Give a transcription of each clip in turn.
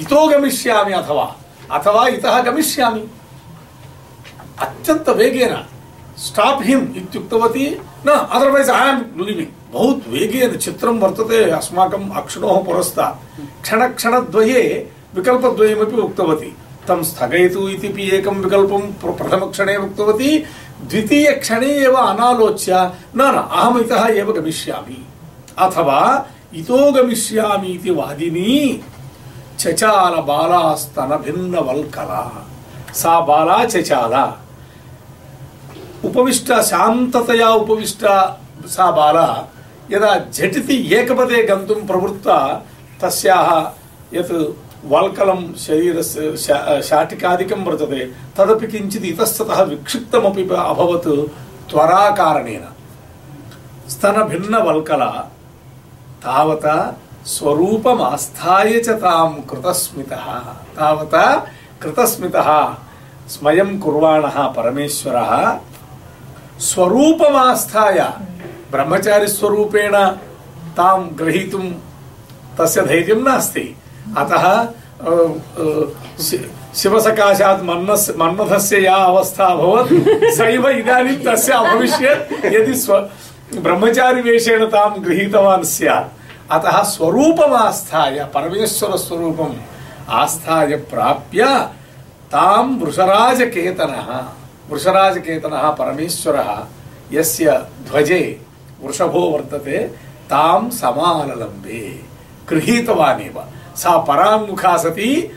इतो गमिष्यामि अथवा। अथवा इतः गमिष्यामि। अत्यंत वेगेन स्टाप हिम इत्युक्तवती, न अदरवाइज़ आई एम लिविंग बहुत वेगेन चित्रं वर्तते अस्माकम् अक्षिणोः पुरस्तात् क्षणक्षणद्वये विकल्पद्वयमपि उक्तवती। तं स्थगयतु इति एकं विकल्पं प्र- प्रथमक्षणे उक्तवती। द्वितीयक्षणे एव अनालोच्य, न न, अहम् इतः एव गमिष्यामि। अथवा, इतो गमिष्यामि इति वादिनी। चचाल बालास्तन भिन्न वल्कला सा बाला चचाला उपविष्ट शान्ततया उपविष्ट सा बाला यदा झटिति एकपदे गन्तुं प्रवृत्ता तस्याः यत् वल्कलं शरीरस्य शा- शाटिकादिकं वर्तते तदपि किञ्चित् इतस्ततः विक्षिप्तमपि अभवत् त्वराकारणेन स्तनभिन्नवल्कला तावता स्वरूपमास्थाय च तां कृतस्मितः। तावता कृतस्मितः। स्मयं कुर्वाणः परमेश्वरः। स्वरूपमास्थाय। ब्रह्मचारिस्वरूपेण तां ग्रहीतुं तस्य धैर्यं नास्ति। अतः शिवसकाशात् मन्नस् मन्मथस्य या अवस्था अभवत्, सैव इदानीं तस्य अभविष्यत्। यदि स्व, ब्रह्मचारिवेषेण तां गृहीतवान् स्यात् अतः स्वरूपमास्थाय परमेश्वरस्वरूपम् आस्थाय प्राप्य तां वृषराजकेतनः वृषराजकेतनः परमेश्वरः, यस्य ध्वजे वृषभो वर्तते तां समाललम्बे। गृहीतवानेव। सा पराङ्मुखा सती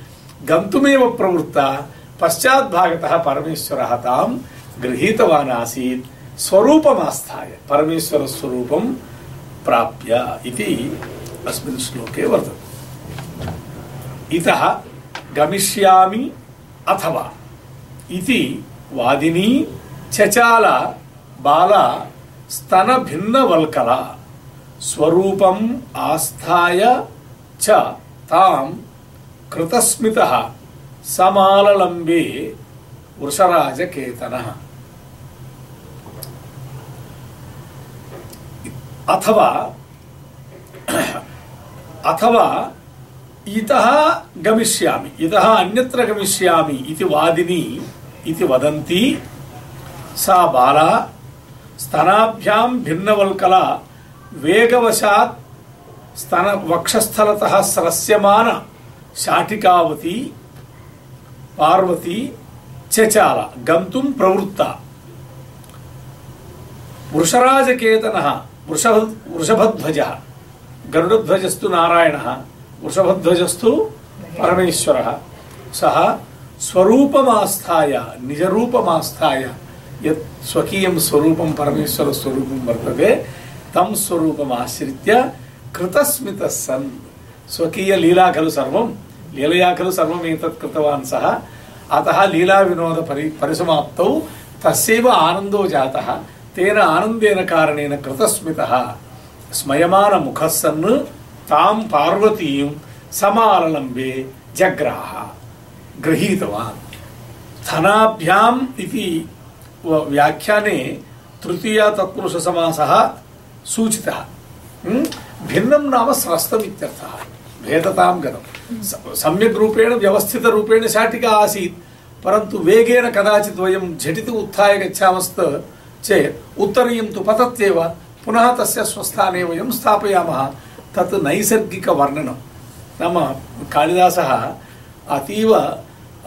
गन्तुमेव प्रवृत्ता। पश्चाद्भागतः परमेश्वरः तां गृहीतवान् आसीत् स्वरूपमास्थाय परमेश्वरस्वरूपं प्राप्य इति अस्मिन् श्लोके वर्तते। इतः गमिष्यामि अथवा। इति वादिनी चचाल बाला स्तनभिन्नवल्कला स्वरूपम् आस्थाय च तां कृतस्मितः समाललम्बे वृषराजकेतनः। अथवा अथवा इतः गमिष्यामि, इतः अन्यत्र गमिष्यामि इति वादिनी इति वदन्ती, सा बाला स्तनाभ्यां भिन्नवल्कला वेगवशात् स्तन वक्षस्थलतः स्रस्यमान शाटिकावती, पार्वती, चचाल, गन्तुं प्रवृत्ता। वृषराजकेतनः वृषभ, वृषभध्वजः। गरुडध्वजस्तु नारायणः, वृषभध्वजस्तु परमेश्वरः। सः स्वरूपमास्थाय, निजरूपमास्थाय, यत् स्वकीयं स्वरूपं परमेश्वरस्वरूपं वर्तते, तं स्वरूपमाश्रित्य कृतस्मितः सन्। स्वकीयलीला खलु सर्वं, लीलया खलु सर्वम् एतत् कृतवान् सः। अतः लीलाविनोद परि परिसमाप्तौ, तस्यैव आनन्दो जातः। तेन आनन्देन कारणेन कृतस्मितः स्मयमानमुखः सन् तां पार्वतीं समाललम्बे जग्राह। गृहीतवान्। धनाभ्याम् इति व्याख्याने तृतीया तत्पुरुषसमासः सूचितः। हम्म? भिन्नं नाम स्रस्तम् इत्यर्थः। भेदतां गतं। सम्यक् रूपेण व्यवस्थितरूपेण शाटिका आसीत्। परन्तु वेगेन कदाचित् वयं झटिति उत्थाय गच्छामस्त चेत् उत्तरीयं तु पतत्येव पुनः तस्य स्वस्थाने वयं स्थापयामः। तत् नैसर्गिकवर्णनं। नाम कालिदासः अतीव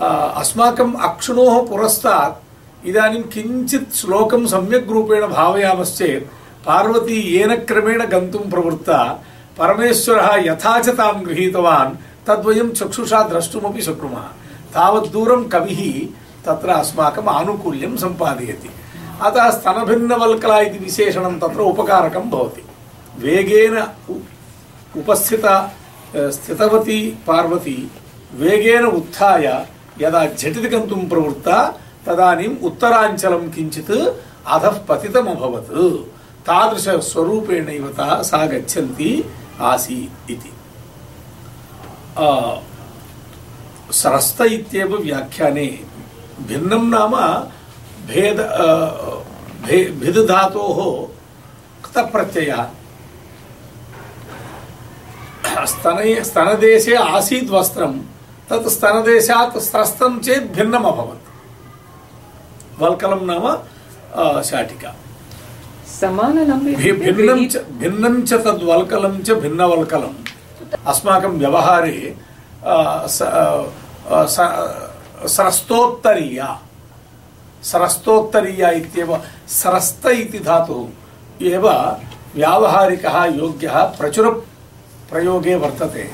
आ, अस्माकम् अक्षिणोः पुरस्तात् इदानीं किञ्चित् श्लोकं सम्यक् रूपेण भावयामश्चेत् पार्वती येन क्रमेण गन्तुं प्रवृत्ता। परमेश्वरः यथा च तां गृहीतवान् तद्वयं चक्षुषा द्रष्टुमपि शक्नुमः। तावद्दूरं कविः तत्र अस्माकम् आनुकूल्यं सम्पादयति। अतः स्तनभिन्नवल्कला इति विशेषणं तत्र उपकारकं भवति। वेगेन उपस्थिता स्थितवती पार्वती वेगेन उत्थाय यदा झटिति गन्तुं प्रवृत्ता, तदानीम् उत्तराञ्चलं किञ्चित् अधः पतितमभवत्। तादृशस्वरूपेणैव सा गच्छन्ती आसीत् इति। स्रस्त इत्येव व्याख्याने भिन्नं नाम भेद अ, भे भिद् धातोः क्तप्रत्ययः स्तने स्तनदेशे आसीत् वस्त्रं तत् स्तनदेशात् स्रस्तं चेत् भिन्नम् अभवत् वल्कलं नाम शाटिका भिन्नं च भिन्नं च तद्वल्कलं च भिन्नवल्कलम् अस्माकं व्यवहारे सरस्तोत्तरीया सरस्तोत्तरीया इत्येव सरस्त इति धातुः। एव व्यावहारिकः योग्यः प्रचुरप्रयोगे वर्तते।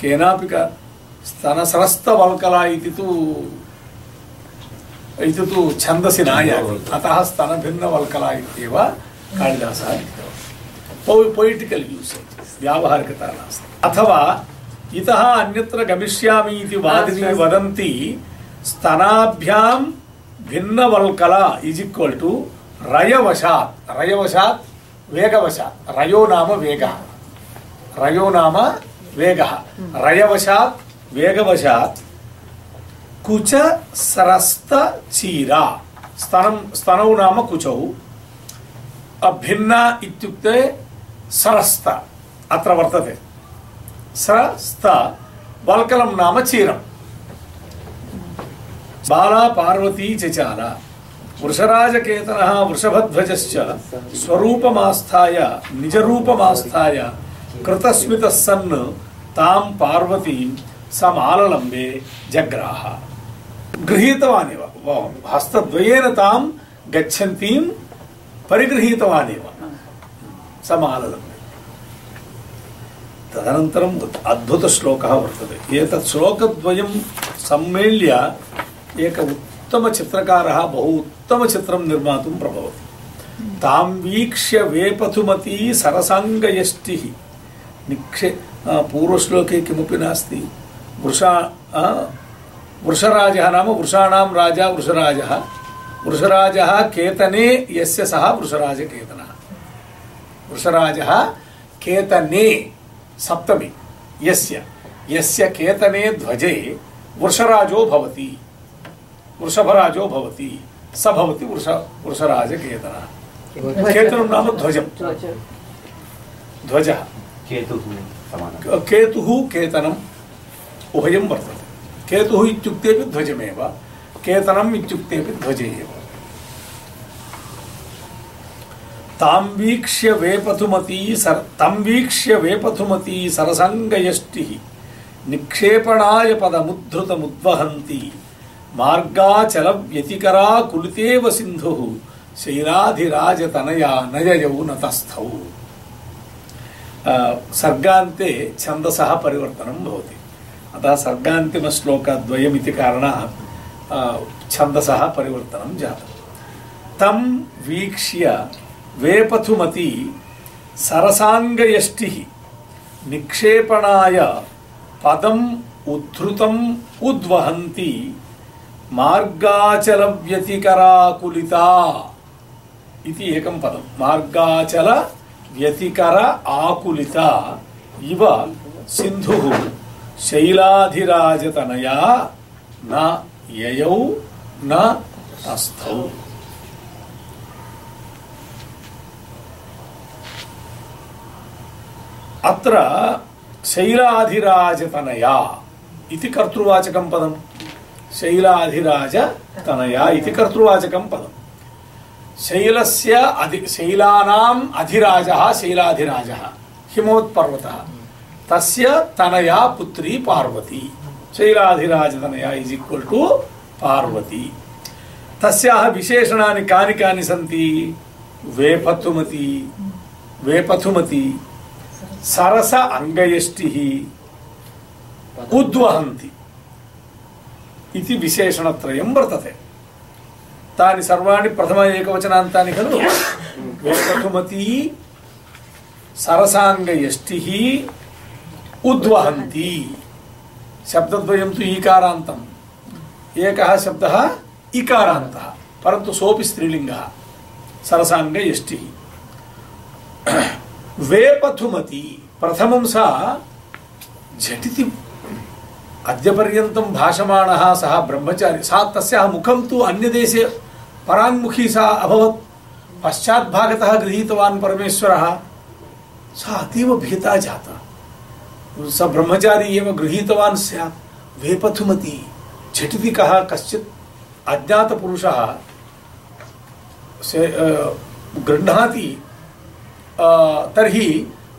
केनापि क स्तनसरस्तवल्कला इति तु इति तु छन्दसि नायाति अतः स्तनभिन्नवल्कला इत्येव कालिदासः लिखितवान्। पोयिटिकल् यूसेज् व्यावहारिकता नास्ति। अथवा इतः अन्यत्र गमिष्यामि इति वादिनी वदन्ति स्तनाभ्यां भिन्नवल्कला इस् इक्वल् टु रयवशात्। रयवशात् वेगवशात्। रयो नाम वेगः। रयो नाम वेगः। रयवशात् वेगवशात् कुच सरस्त चीरा स्तनं स्तनौ नाम कुचौ। भिन्ना इत्युक्ते सरस्त। अत्र वर्तते। सरस्त, वल्कलं नाम चीरम्। बाला पार्वती चचाल। वृषराजकेतनः वृषभध्वजश्च स्वरूपमास्थाय, निजरूपमास्थाय, कृतस्मितः सन् तां पार्वतीं समाललम्बे जग्राह। गृहीतवानेव हस्तद्वयेन तां गच्छन्तीं परिगृहीतवानेव समाललम्बे। तदनन्तरम् अद्भुतश्लोकः वर्तते। एतत् श्लोकद्वयं सम्मेल्य एक उत्तमचित्रकारः बहु उत्तमचित्रं निर्मातुं प्रभवति। तां वीक्ष्य वेपथुमती सरसाङ्गयष्टिः। निक्षे पूर्वश्लोके किमपि नास्ति। वृषा वृषराजः नाम वृषाणां राजा वृषराजः। वृषराजः केतने, यस्य सः वृषराजकेतनः। वृषराजः केतने, सप्तमी। यस्य यस्य केतने ध्वजे वृषराजो भवति। वृषभराजो भवति। स भवति वृष वृषराजकेतनः केतनं। नाम ध्वजं। ध्वजः। केतुः केतुः केतनम् उभयं वर्तते। केतुः इत्युक्तेपि ध्वजमेव केतनम् इत्युक्तेपि ध्वजे। एव तां वीक्ष्य वेपथुमती सर तं वीक्ष्य वेपथुमती सरसङ्गयष्टिः। निक्षेपणाय पदमुद्धृतमुद्वहन्ति। मार्गाचलव्यतिकरा कुलितेव सिन्धुः शैलाधिराजतनया नययौ नतस्थौ। सर्गान्ते छन्दसः परिवर्तनं भवति। अतः सर्गान्तिमश्लोकद्वयमिति कारणात् छन्दसः परिवर्तनं जातं। तं वीक्ष्य वेपथुमती सरसाङ्गयष्टिः निक्षेपणाय पदम् उद्धृतम् उद्वहन्ति। मार्गाचलव्यतिकराकुलिता इति एकं पदं मार्गाचलव्यतिकर आकुलिता इव सिन्धुः शैलाधिराजतनया न ययौ न तस्थौ अत्र शैलाधिराजतनया इति कर्तृवाचकं पदं शैलाधिराजतनया इति कर्तृवाचकं पदं शैलस्य अधि, शैलानाम् अधिराजः शैलाधिराजः हिमवत्पर्वतः तस्य तनया पुत्री पार्वती। शैलाधिराजतनया इस् इक्वल् टु पार्वती। तस्याः विशेषणानि कानि कानि सन्ति? वेपथुमती वेपथुमती सरस अङ्गयष्टिः, उद्वहन्ति। इति विशेषणत्रयं वर्तते। तानि सर्वाणि प्रथम एकवचनान्तानि खलु? वेपथुमती सरसाङ्गयष्टिः, उद्वहन्ति। शब्दद्वयं तु ईकारान्तम्। एकः शब्दः इकारान्तः, परन्तु सोऽपि स्त्रीलिङ्गः, सरसाङ्गयष्टिः। वेपथुमती, प्रथमं सा झटिति अद्यपर्यन्तं भाषमाणः, सः ब्रह्मचारी सा तस्याः मुखं तु अन्यदेशे पराङ्मुखी सा अभवत्। पश्चाद्भागतः गृहीतवान् परमेश्वरः। सा अतीव भीता जाता। स ब्रह्मचारी एव गृहीतवान् स्यात्। वेपथुमति झटिति कः कश्चित् अज्ञातपुरुषः से गृह्णाति। तर्हि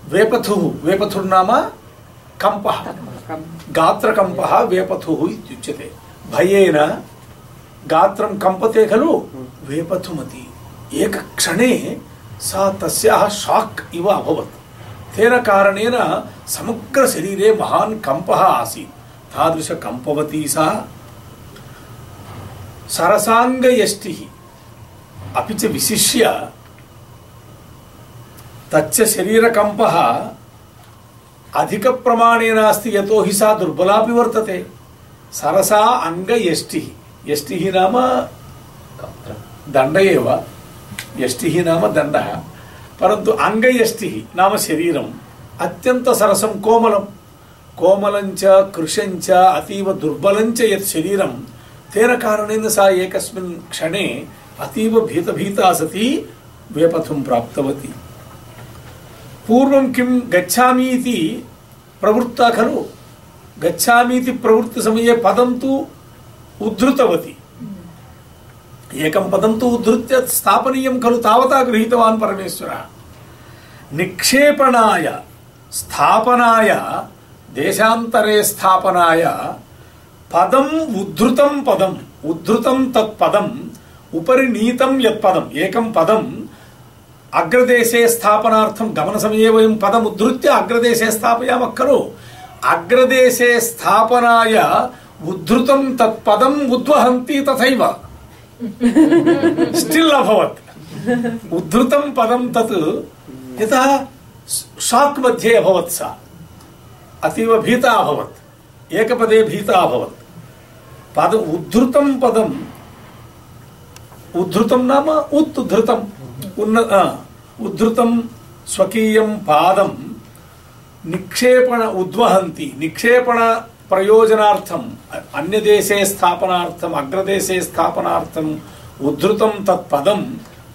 वेपथुः वेपथुर्नाम कम्पः। गात्रकम्पः वेपथुः भयेन गात्रं कम्पते खलु वेपथुमति। एकक्षणे सा तस्याः शाक् इव अभवत्। तेन कारणेन समग्रशरीरे महान् कम्पः आसीत्। तादृशकम्पवती सा सरसाङ्गयष्टिः। अपि च विशिष्य तच्च शरीरकम्पः अधिकप्रमाणेन अस्ति यतोहि सा दुर्बलापि वर्तते। सरसा अङ्गयष्टिः यष्टिः। नाम दण्ड एव। यष्टिः नाम दण्डः। परन्तु अङ्गयष्टिः नाम शरीरम्। अत्यन्तसरसं कोमलं कोमलञ्च, कृशञ्च, अतीव दुर्बलञ्च यत् शरीरं तेन कारणेन सा एकस्मिन् क्षणे अतीव भीतभीता सती वेपथुं प्राप्तवती। पूर्वं किं गच्छामि इति प्रवृत्ता खलु गच्छामि इति प्रवृत्तिसमये पदं तु उद्धृतवती एकं पदं तु उद्धृत्य स्थापनीयं खलु तावता गृहीतवान् परमेश्वरः निक्षेपणाय स्थापनाय देशान्तरे स्थापनाय पदम् उद्धृतं पदम् उद्धृतं तत् पदम् उपरि नीतं यत् पदम् एकं पदम् अग्रदेशे स्थापनार्थं गमनसमये वयं पदम् उद्धृत्य अग्रदेशे स्थापयामः खलु। अग्रदेशे स्थापनाय उद्धृतं तत् पदम् उद्वहन्ति तथैव। स्टिल् अभवत्। उद्धृतं पदं तत् यतः शाक् मध्ये अभवत् सा। अतीव भीता अभवत्। एकपदे भीता अभवत्। पद उद्धृतं पदम्। उद्धृतं नाम उद्धृतम् उन्न उद्धृतं स्वकीयं पादं निक्षेपण उद्वहन्ति, निक्षेपण प्रयोजनार्थम्, अन्यदेशे स्थापनार्थम्, अग्रदेशे स्थापनार्थम् उद्धृतं तत् पदं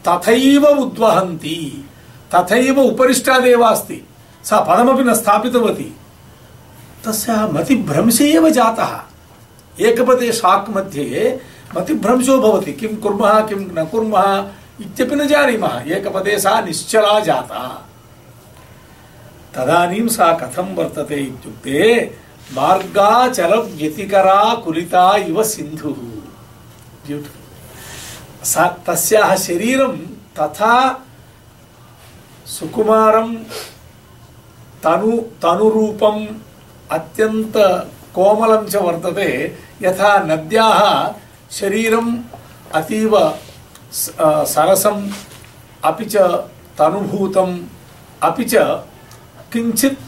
तथैव उद्वहन्ति, तथैव उपरिष्टादेव अस्ति सा पदमपि न स्थापितवती। तस्याः मतिभ्रंशे एव जातः। एकपदे शाक् मध्ये मतिभ्रंशो भवति, किं कुर्मः, किं न कुर्मः इत्यपि न जानीमः एकपदे सा निश्चला जाता। तदानीं सा कथं वर्तते इत्युक्ते, मार्गाचलव्यतिकरा कुलिता इव सिन्धुः। सा, तस्याः शरीरं तथा सुकुमारं तनु, तनुरूपम् अत्यन्त कोमलं च वर्तते, यथा नद्याः शरीरम् अतीव सरसम् अपि च तनुभूतम् अपि च किञ्चित्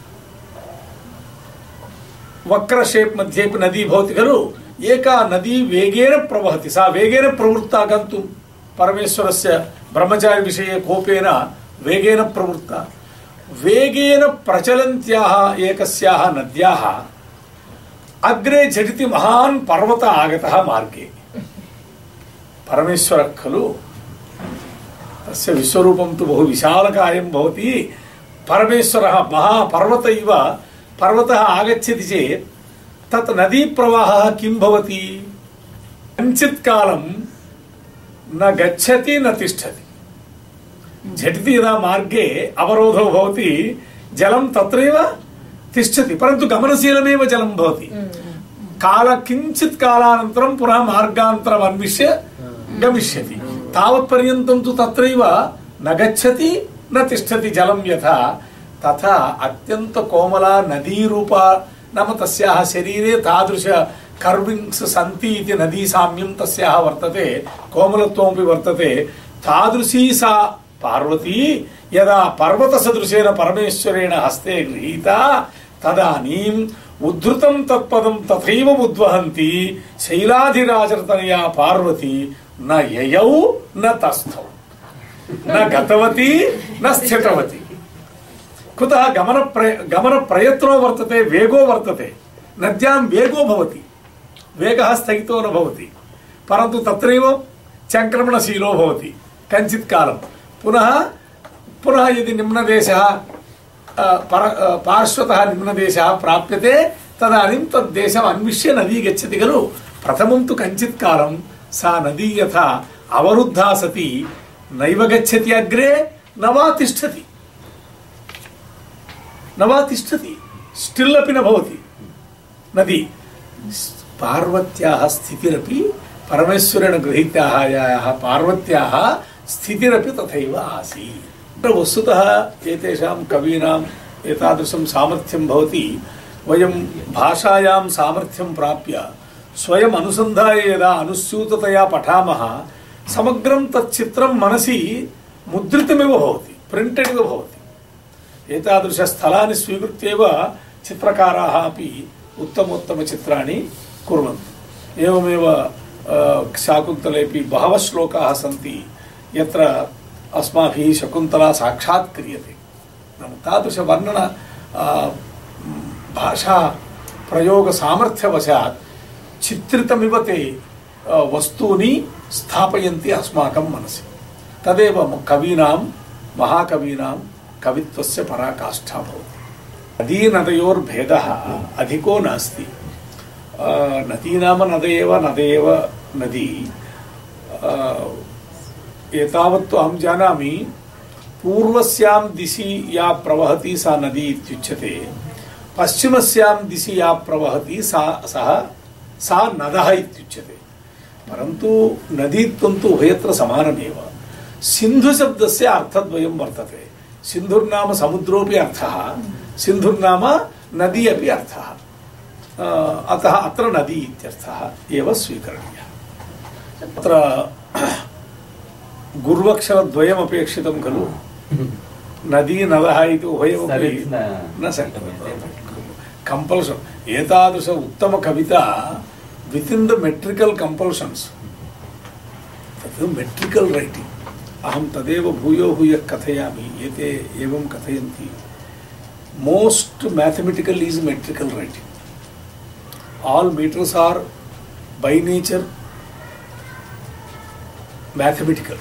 नदी भवति खलु? एका नदी वेगेन प्रवहति। सा वेगेन प्रवृत्ता गन्तुं परमेश्वरस्य ब्रह्मचारिविषये कोपेन वेगेन प्रवृत्ता। वेगेन प्रचलन्त्याः नद्याः अग्रे झटिति महान् पर्वत आगतः मार्गे। परमेश्वरः खलु तस्य विश्वरूपं तु बहु विशालकायं भवति परमेश्वरः महापर्वत इव पर्वतः आगच्छति चेत् तत् नदीप्रवाहः किं भवति कञ्चित् कालं न गच्छति न तिष्ठति झटिति यदा मार्गे अवरोधो भवति जलं तत्रैव तिष्ठति परन्तु गमनशीलमेव जलं भवति। काल किञ्चित् कालानन्तरं पुनः मार्गान्तरम् अन्विष्य गमिष्यति तावत्पर्यन्तं तु तत्रैव न गच्छति न तिष्ठति जलं यथा तथा अत्यन्तकोमला नदीरूपा नाम तस्याः शरीरे तादृश कर्विङ्ग्स् सन्ति इति नदीसाम्यं तस्याः वर्तते कोमलत्वमपि वर्तते तादृशी सा पार्वती यदा पर्वतसदृशेन परमेश्वरेण हस्ते गृहीता तदानीम् उद्धृतं तत्पदं तथैव उद्वहन्ति शैलाधिराजतनया पार्वती न ययौ, न तस्थौ। न गतवती, न स्थितवती। कुतः गमन गमनप्रयत्नो वर्तते, वेगो वर्तते। नद्यां वेगो भवति। वेगः स्थगितो न भवति। परन्तु तत्रैव चङ्क्रमणशीलो भवति। कञ्चित् कालं। पुनः पुनः यदि निम्नदेशः पर पार्श्वतः निम्नदेशः प्राप्यते, तदानीं तद्देशम् अन्विष्य नदी गच्छति खलु। प्रथमं तु कञ्चित् कालं सा नदी यथा अवरुद्धा सती। नैव गच्छति अग्रे न वा तिष्ठति। न वा तिष्ठति स्टिल् अपि न भवति। नदी, पार्वत्याः स्थितिरपि, परमेश्वरेण गृहीताः याः पार्वत्याः स्थितिरपि तथैव आसीत्। वस्तुतः एतेषां कवीनाम् एतादृशं सामर्थ्यं भवति। वयं भाषायां सामर्थ्यं प्राप्य स्वयम् अनुसन्धाय यदा अनुस्यूततया पठामः, समग्रं तच्चित्रं मनसि मुद्रितमिव भवति, प्रिण्टेड् इव भवति। एतादृशस्थलानि स्वीकृत्यैव चित्रकाराः अपि उत्तमोत्तमचित्राणि कुर्वन्ति। एवमेव शाकुन्तलेपि बहवः श्लोकाः सन्ति, यत्र अस्माभिः शकुन्तला साक्षात् क्रियते। नाम तादृशवर्णन भाषा प्रयोगसामर्थ्यवशात् चित्रितमिव ते वस्तूनि स्थापयन्ति अस्माकं मनसि। तदेव कवीनां, महाकवीनां कवित्वस्य पराकाष्ठा भवति। नदीनदयोर्भेदः अधिको नास्ति। नदी नाम नद एव नद। एव नदी एतावत्तु अहं जानामि, पूर्वस्यां दिशि या प्रवहति सा नदी इत्युच्यते, पश्चिमस्यां दिशि या प्रवहति सा, सः सा नदः इत्युच्यते। परन्तु नदीत्वं तु उभयत्र समानमेव। सिन्धुशब्दस्य अर्थद्वयं वर्तते। सिन्धुर्नाम समुद्रोऽपि अर्थः सिन्धुर्नाम नदी अपि अर्थः। अतः अत्र नदी इत्यर्थः एव स्वीकरणीयः। अत्र गुर्वक्षरद्वयमपेक्षितं खलु। नदी नदः इति उभयमपि न कम्पल्सन् एतादृश उत्तमकविता इन् द मेट्रिकल् कम्पल्षन्स् तत् मेट्रिकल् रैटिङ्ग् तदेव भूयो भूयः कथयामि, एते एवं कथयन्ति. Most mathematical is metrical rating all meters are by nature mathematical.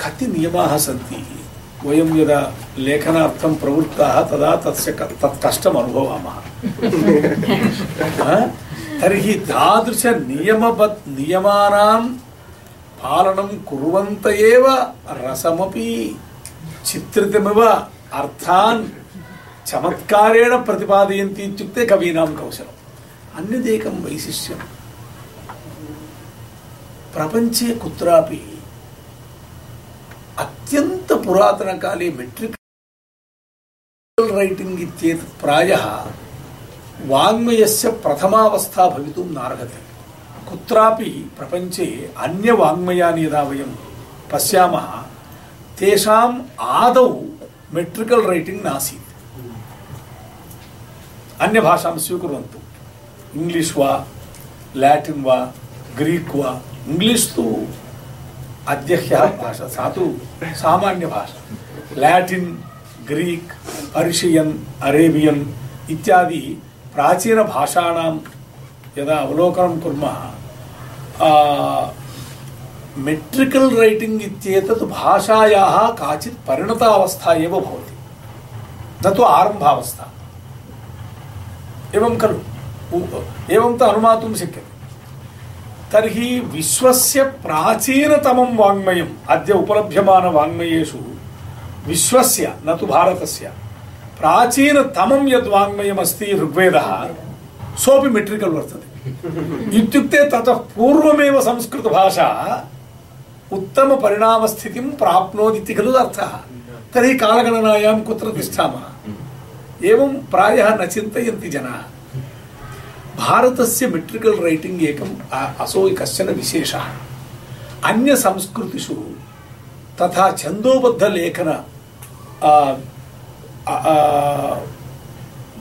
कति नियमाः सन्ति? वयं यदा लेखनार्थं प्रवृत्ताः, तदा तस्य तत् कष्टम् अनुभवामः. तर्हि तादृशनियमबद् नियमानां पालनं कुर्वन्त एव रसमपि। चित्रितमिव अर्थान् चमत्कारेण प्रतिपादयन्ति इत्युक्ते कवीनां कौशलम्। अन्यदेकं वैशिष्ट्यं प्रपञ्चे कुत्रापि अत्यन्तपुरातनकाले मेट्रिक् रैटिङ्ग् इत्येतत् प्रायः वाङ्मयस्य प्रथमावस्था भवितुं नार्हति। कुत्रापि प्रपञ्चे अन्यवाङ्मयानि यदा वयं पश्यामः, तेषाम् आदौ मेट्रिकल् रैटिङ्ग् नासीत्। अन्यभाषां स्वीकुर्वन्तु। इंग्लिश वा, लैटिन वा, ग्रीक वा इंग्लिश तो अद्यह्यः भाषा, सा तु सामान्य भाषा लैटिन, ग्रीक, पर्शियन, अरेबियन इत्यादि प्राचीन भाषाणां यदा अवलोकनं कुर्मः मेट्रिकल् रैटिङ्ग् इत्येतत् भाषायाः काचित् परिणतावस्था एव भवति। न तु आरम्भावस्था। एवं खलु। एवं तो अनुमातुं शक्यते। तर्हि विश्वस्य प्राचीनतमं वाङ्मयम्, अद्य उपलभ्यमानवाङ्मयेषु विश्वस्य, न तु भारतस्य प्राचीनतमं यद् वाङ्मयमस्ति ऋग्वेदः, सोऽपि मेट्रिकल् वर्तते। इत्युक्ते ततः पूर्वमेव संस्कृतभाषा उत्तमपरिणामस्थितिं प्राप्नोति इति खलु अर्थः। तर्हि कालगणनायां कुत्र तिष्ठामः? एवं प्रायः न चिन्तयन्ति जनाः। भारतस्य मेट्रिकल् रैटिङ्ग् एकम् असो कश्चन विशेषः। अन्यसंस्कृतिषु तथा छन्दोबद्धलेखन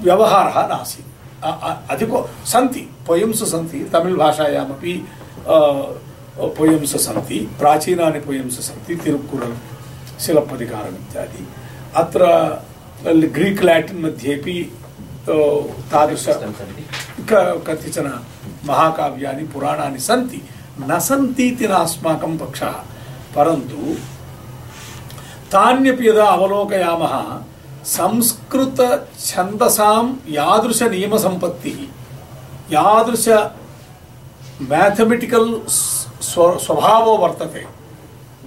व्यवहारः नासीत्। अधिको सन्ति पोयम्स् सन्ति तमिळ् भाषायामपि पोयम्स् सन्ति प्राचीनानि पोयम्स् सन्ति तिरुक्कुरल् शिलप्पदिकारम् इत्यादि। अत्र ग्रीक् लाटिन् मध्येपि तादृश कतिचन महाकाव्यानि पुराणानि सन्ति। न सन्ति इति न अस्माकं पक्षः। परन्तु तान्यपि यदा अवलोकयामः संस्कृत छन्दसां यादृश नियम संपत्ति, यादृश मैथमेटिकल स्वभावो वर्तते,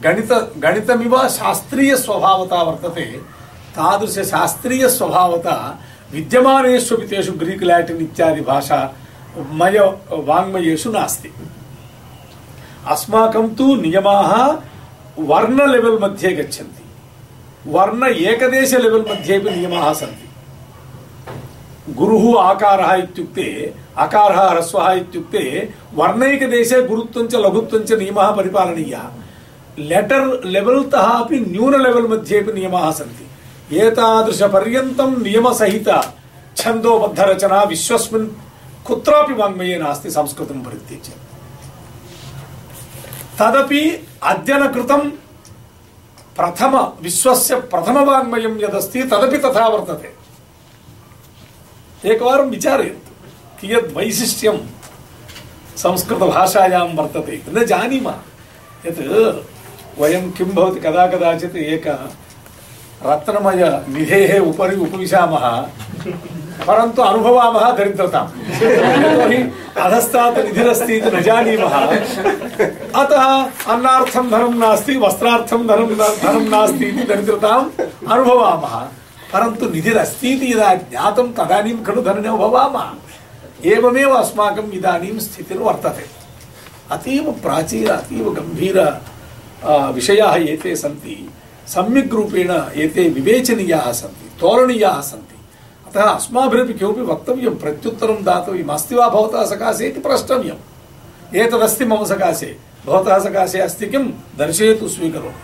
गणित, गणितमिव शास्त्रीय स्वभावता वर्तते, तादृश शास्त्रीय स्वभावता विद्यमानेष्वपि तेषु ग्रीक् लाटिन् इत्यादि भाषा मय, वाङ्मयेषु नास्ति। अस्माकं तु नियमाः वर्ण लेवल् मध्ये गच्छन्ति। वर्ण एकदेश लेवल् मध्येपि नियमाः सन्ति। गुरुः आकारः इत्युक्ते अकारः ह्रस्वः इत्युक्ते वर्णैकदेशे गुरुत्वं च लघुत्वं च नियमः परिपालनीयः। लेटर् लेवल् तः अपि न्यून लेवल् मध्येपि नियमाः सन्ति। एतादृशपर्यन्तं नियमसहित छन्दोबद्धरचना विश्वस्मिन् कुत्रापि वाङ्मये नास्ति संस्कृतं परित्यज्य। तदपि अद्य न कृतं प्रथम, विश्वस्य प्रथमवाङ्मयं यदस्ति, तदपि तथा वर्तते। एकवारं विचारयन्तु, कियद् वैशिष्ट्यं संस्कृतभाषायां वर्तते न जानीमः। यत् वयं किं भवति, कदा कदाचित् एक रत्नमय निधेः उपरि उपविशामः। परन्तु अनुभवामः दरिद्रताम्। यतोहि अधस्तात् निधिरस्ति इति न जानीमः। अतः अन्नार्थं धनं नास्ति, वस्त्रार्थं धनं धनं नास्ति इति दरिद्रताम् अनुभवामः। परन्तु निधिरस्ति इति यदा ज्ञातं, तदानीं खलु धनिनो भवामः एवमेव अस्माकम् इदानीं स्थितिर्वर्तते अतीव प्राचीन, अतीव गम्भीर विषयाः एते सन्ति। सम्यक् एते विवेचनीयाः सन्ति, तोरणीयाः सन्ति। अतः अस्माभिरपि किमपि वक्तव्यं, प्रत्युत्तरं दातव्यम् अस्ति वा भवतः सकाशे इति प्रष्टव्यम्। एतदस्ति मम सकाशे। भवतः सकाशे अस्ति किं दर्शयतु, स्वीकरोमि।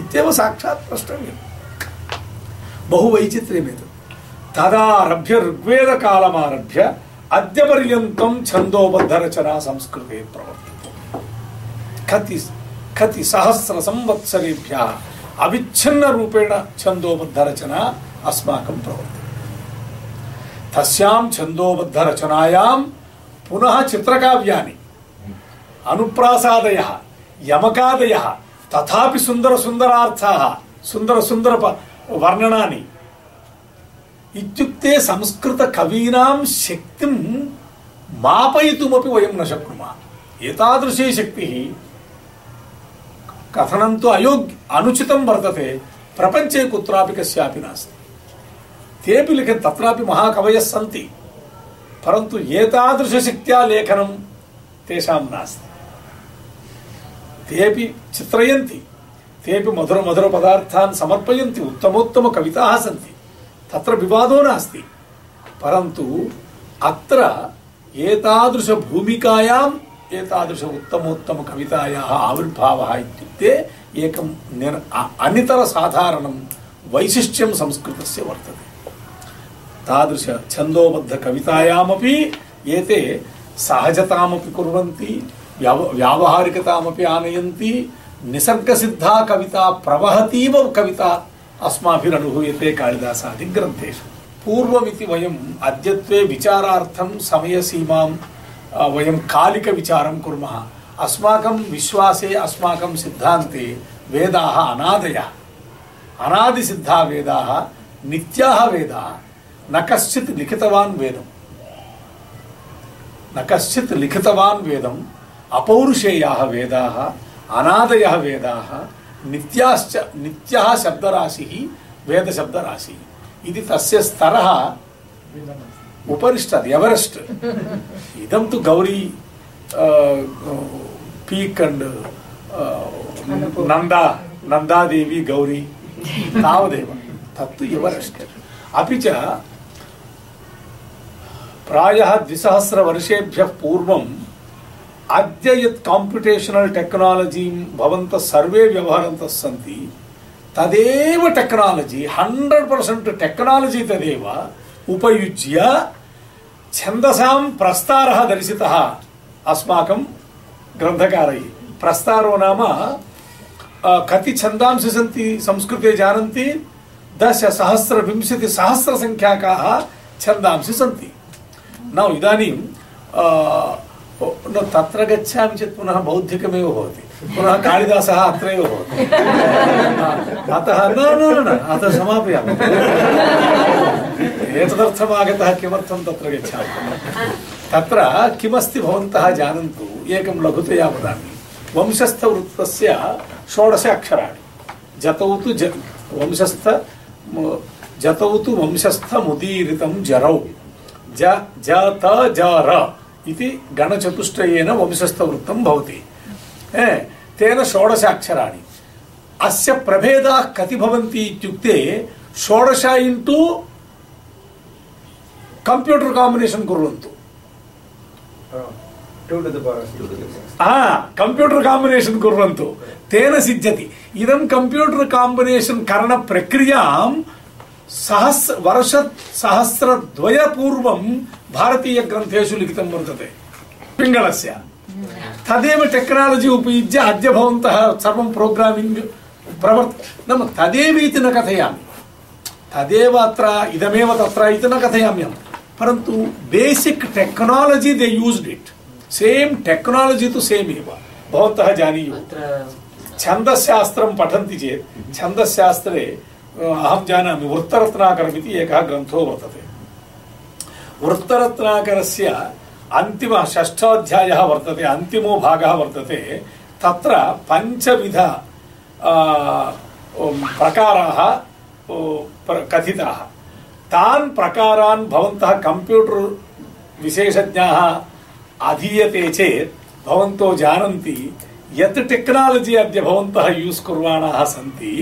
इत्येव साक्षात् प्रष्टव्यम्। बहु वैचित्र्यमेतत् तदारभ्य ऋग्वेदकालमारभ्य अद्य छन्दोबद्धरचना संस्कृते प्रवर्तते कति कति सहस्र संवत्सरेभ्यः अविच्छिन्न रूपेण छन्दोबद्ध रचना अस्माकं प्रवर्तते तस्यां छन्दोबद्ध रचनायां पुनः चित्रकाव्यानि। अनुप्रासादयः, यमकादयः, तथापि सुन्दर सुन्दरार्थाः, सुन्दर सुन्दर वर्णनानि। इत्युक्ते संस्कृतकवीनां शक्तिं मापयितुमपि वयं न शक्नुमः। एतादृशी शक्तिः कथनं तु अयोग्य, अनुचितं वर्तते प्रपञ्चे कुत्रापि कस्यापि नास्ति तेपि लिखन् तत्रापि महाकवयः सन्ति परन्तु एतादृशशक्त्या लेखनं तेषां नास्ति तेपि चित्रयन्ति तेपि मधुरमधुरपदार्थान् समर्पयन्ति उत्तमोत्तमकविताः सन्ति तत्र विवादो नास्ति परन्तु अत्र एतादृशभूमिकायां एतादृश उत्तमोत्तम कवितायाः आविर्भावः इत्युक्ते एकं निर अनितरसाधारणं वैशिष्ट्यं संस्कृतस्य वर्तते तादृश छन्दोबद्धकवितायामपि एते सहजतामपि कुर्वन्ति, व्याव, व्यावहारिकतामपि आनयन्ति, निसर्गसिद्धा कविता प्रवहतीव कविता अस्माभिरनुभूयते कालिदासादिग्रन्थेषु। पूर्वमिति वयम् अद्यत्वे विचारार्थं, समयसीमां वयं कालिकविचारं कुर्मः। अस्माकं विश्वासे, अस्माकं सिद्धान्ते वेदाः अनादयः। अनादिसिद्धा वेदाः, नित्याः वेदाः। न कश्चित् लिखितवान् वेदम् न कश्चित् लिखितवान् वेदम् अपौरुषेयाः वेदाः अनादयः वेदाः नित्याश्च नित्यः शब्दराशिः वेदशब्दराशिः इति तस्य स्तरः उपरिष्टात् एवरेस्ट् इदं तु गौरी पीक् अण्ड् नन्दा नन्दादेवी गौरी तावदेव तत्तु एवरेस्ट् अपि च प्रायः द्विसहस्रवर्षेभ्यः पूर्वम् अद्य यत् काम्पिटेशनल् टेक्नालजीं भवन्तः सर्वे व्यवहरन्तः सन्ति, तदेव टेक्नालजी हण्ड्रेड् पर्सेण्ट् टेक्नालजी तदेव उपयुज्य छन्दसां प्रस्तारः दर्शितः अस्माकं ग्रन्थकारैः। प्रस्तारो नाम कति छन्दांसि सन्ति संस्कृते जानन्ति दशसहस्रविंशतिसहस्रसङ्ख्याकाः छन्दांसि सन्ति। न इदानीं तत्र गच्छामि चेत् पुनः बौद्धिकमेव भवति। पुनः कालिदासः अत्रैव भवति। अतः, न न न अतः समापयामि। एतदर्थम् आगतः किमर्थं तत्र गच्छामि? तत्र किमस्ति भवन्तः जानन्तु, एकं लघुतया वदामि। वंशस्थवृत्तस्य षोडश अक्षराणि। जतौ तु ज, वंशस्थ जतौ तु वंशस्थमुदीरितं जरौ। ज ज त ज र इति गणचतुष्टयेन वंशस्थवृत्तं भवति तेन षोडश अक्षराणि अस्य प्रभेदाः कति भवन्ति इत्युक्ते षोडश इण्टु कम्प्यूटर् काम्बिनेशन् कुर्वन्तु कम्प्यूटर् काम्बिनेशन् कुर्वन्तु तेन सिद्ध्यति इदं कम्प्यूटर् सहस्र वर्ष सहस्रद्वयपूर्वं भारतीयग्रन्थेषु लिखितं वर्तते। पिङ्गलस्य। तदेव टेक्नालजि उपयुज्य अद्य भवन्तः सर्वं प्रोग्रामिङ्ग् प्रवर्त नाम तदेव इति न कथयामि। तदेव अत्र इदमेव तत्र इति न कथयामि अहं परन्तु basic technology they used it same technology तु सेम् एव। भवन्तः जानीयुः। छन्दशास्त्रं पठन्ति चेत् छन्दशास्त्रे अहं जानामि वृत्तरत्नाकरम् इति एकः ग्रन्थो वर्तते। वृत्तरत्नाकरस्य अन्तिमः षष्ठोऽध्यायः वर्तते, अन्तिमो भागः वर्तते, तत्र पञ्चविध प्रकाराः कथिताः। तान् प्रकारान् भवन्तः कम्प्यूटर् विशेषज्ञाः अधीयते चेत्, भवन्तो जानन्ति, यत् टेक्नालजि अद्य भवन्तः यूस् कुर्वाणाः सन्ति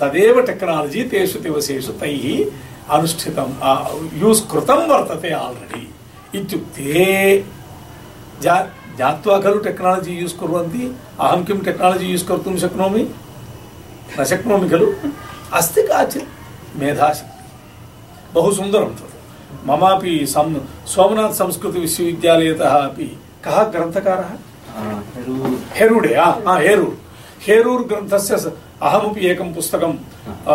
तदेव टेक्नालजि तेषु दिवसेषु तैः अनुष्ठितं यूस् कृतं वर्तते आल्रेडि इत्युक्ते जा ज्ञात्वा खलु टेक्नालजि यूस् कुर्वन्ति अहं किं टेक्नालजि यूस् कर्तुं शक्नोमि? न शक्नोमि खलु। अस्ति काचित् मेधाशक्तिः। बहु सुन्दरं तत्। ममापि सं सोमनाथ संस्कृतविश्वविद्यालयतः अपि कः ग्रन्थकारः? हेरुडे हेरूर्। हेरूर् ग्रन्थस्य अहमपि एकं पुस्तकं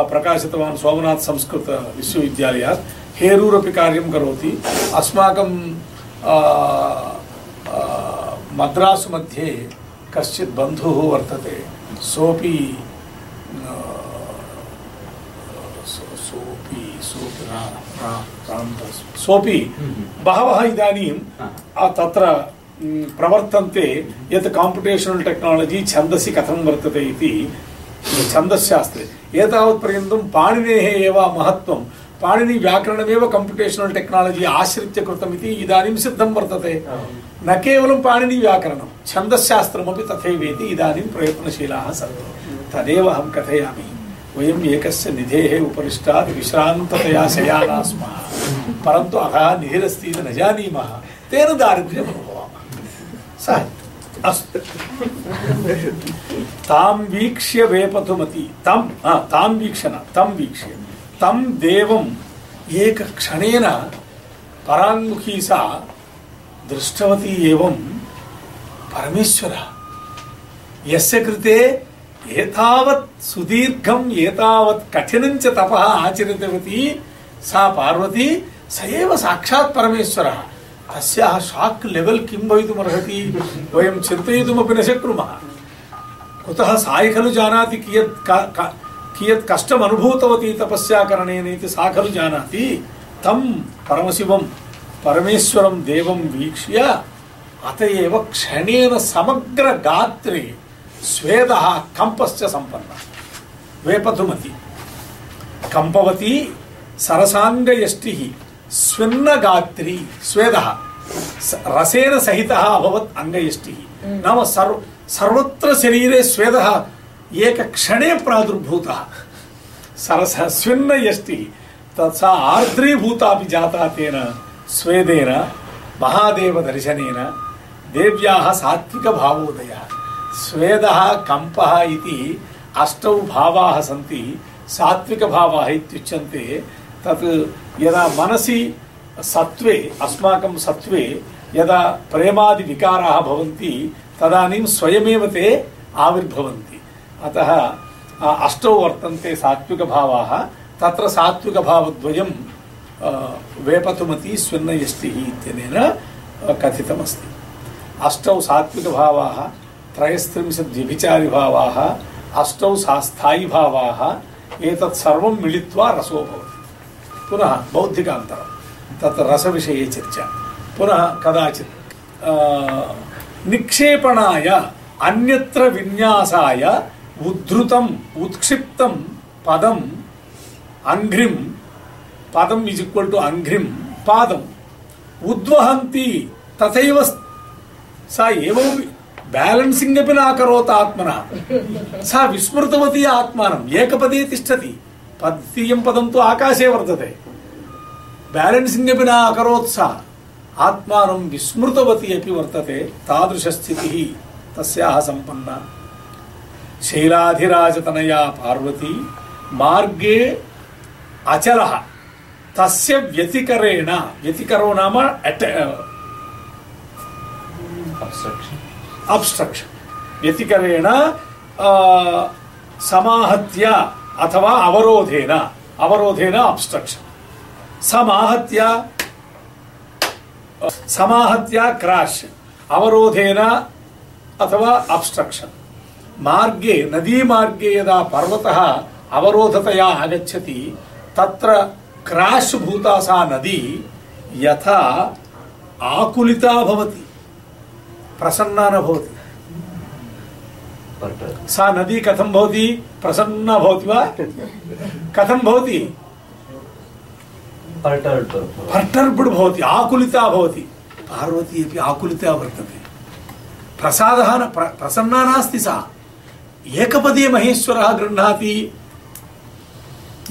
प्रकाशितवान् सोमनाथ संस्कृत विश्वविद्यालयात्। हेरूरपि कार्यं करोति। अस्माकं मद्रासु मध्ये कश्चित् बन्धुः वर्तते। सोपि सोपि सोपि बहवः इदानीं तत्र प्रवर्तन्ते यत् काम्पिटेशनल् टेक्नालजि छन्दसि कथं वर्तते इति छन्दशास्त्रे एतावत्पर्यन्तं पाणिनेः एव महत्त्वं। पाणिनि व्याकरणमेव कम्प्युटेशनल् टेक्नालजि आश्रित्य कृतमिति इदानीं सिद्धं वर्तते न केवलं पाणिनि व्याकरणं छन्दशास्त्रमपि तथैवेति इदानीं प्रयत्नशीलाः सन्ति तदेव अहं कथयामि वयम् एकस्य निधेः उपरिष्टात् विश्रान्ततया शयाना स्मः। परन्तु अधः निधिरस्ति इति न जानीमः। तेन दारिद्र्यम् अनुभवामः। सः अस्तु तां वीक्ष्य वेपथुमति तं तां वीक्षण, तं वीक्ष्य। तं देवम् एकक्षणेन पराङ्मुखी सा दृष्टवती एवं परमेश्वरः। यस्य कृते एतावत् सुदीर्घम्, एतावत् कठिनं च तपः आचरितवती सा पार्वती, स एव साक्षात् परमेश्वरः। अस्याः शाक् लेवल् किं भवितुमर्हति? वयं चिन्तयितुमपि न शक्नुमः। कुतः सा खलु जानाति कियत् कियत् कष्टम् अनुभूतवती तपस्याकरणेन इति सा खलु जानाति? तं परमशिवं, परमेश्वरं देवं वीक्ष्य अत एव क्षणेन समग्रगात्रे स्वेदः कम्पश्च सम्पन्नः। वेपथुमति कम्पवती सरसाङ्गयष्टिः। स्विन्नगात्री, स्वेदः रसेन सहितः अभवत् अङ्गयष्टिः नाम सर्व, सर्वत्र शरीरे स्वेदः एकक्षणे प्रादुर्भूतः। सरस, स्विन्नयष्टिः। तत् सा आर्द्रीभूतापि जाता तेन स्वेदेन, महादेवदर्शनेन, देव्याः सात्विकभावोदयः। स्वेदः कम्पः इति अष्टौ भावाः सन्ति, सात्विकभावाः इत्युच्यन्ते, तत् यदा मनसि सत्त्वे, अस्माकं सत्त्वे यदा प्रेमादिविकाराः भवन्ति, तदानीं स्वयमेव ते आविर्भवन्ति। अतः अष्टौ वर्तन्ते सात्विकभावाः, तत्र सात्विकभावद्वयं वेपतुमती स्विन्नयष्टिः इत्यनेन कथितमस्ति। अष्टौ सात्विकभावाः, त्रयस्त्रिंशद्व्यभिचारिभावाः, अष्टौ सा, स्थायिभावाः, एतत् सर्वं मिलित्वा रसो भवति। पुनः बौद्धिकान्तरं तत्र रसविषये चर्चा पुनः कदाचित् निक्षेपणाय अन्यत्र विन्यासाय उद्धृतम् उत्क्षिप्तं पदम् अङ्घ्रिं पदम् इस् इक्वल् टु अङ्घ्रिं पादम् उद्वहन्ति तथैव सा एवमपि ब्यालेन्सिङ्ग् अपि न अकरोत् आत्मना सा विस्मृतवती आत्मानम् एकपदे तिष्ठति द्वितीयं पदं तु आकाशे ब्यालेन्सिङ्ग् अपि न अकरोत् सा आत्मानं विस्मृतवती अपि वर्तते तादृशस्थितिः तस्याः सम्पन्ना। शैलाधिराजतनया पार्वती मार्गे अचलः। तस्य व्यतिकरेण व्यतिकरो नाम अब्स्ट्रक्शन व्यतिकरेण समाहत्य अथवा अवरोधेन अवरोधेन अब्स्ट्रक्शन समाहत्य समाहत्य क्राश अवरोधेन अथवा अब्स्ट्रक्शन मार्गे नदी मार्गे यदा पर्वतः अवरोधतया आगच्छति तत्र क्राश भूता सा नदी यथा आकुलिता भवति प्रसन्ना न भवति। सा नदी कथं भवति? प्रसन्ना भवति वा? कथं भवति? पर्टर्ब्ड् भवति, आकुलिता भवति। पार्वती अपि आकुलिता वर्तते। प्रसादः न प्रसन्ना नास्ति सा। एकपदे महेश्वरः गृह्णाति।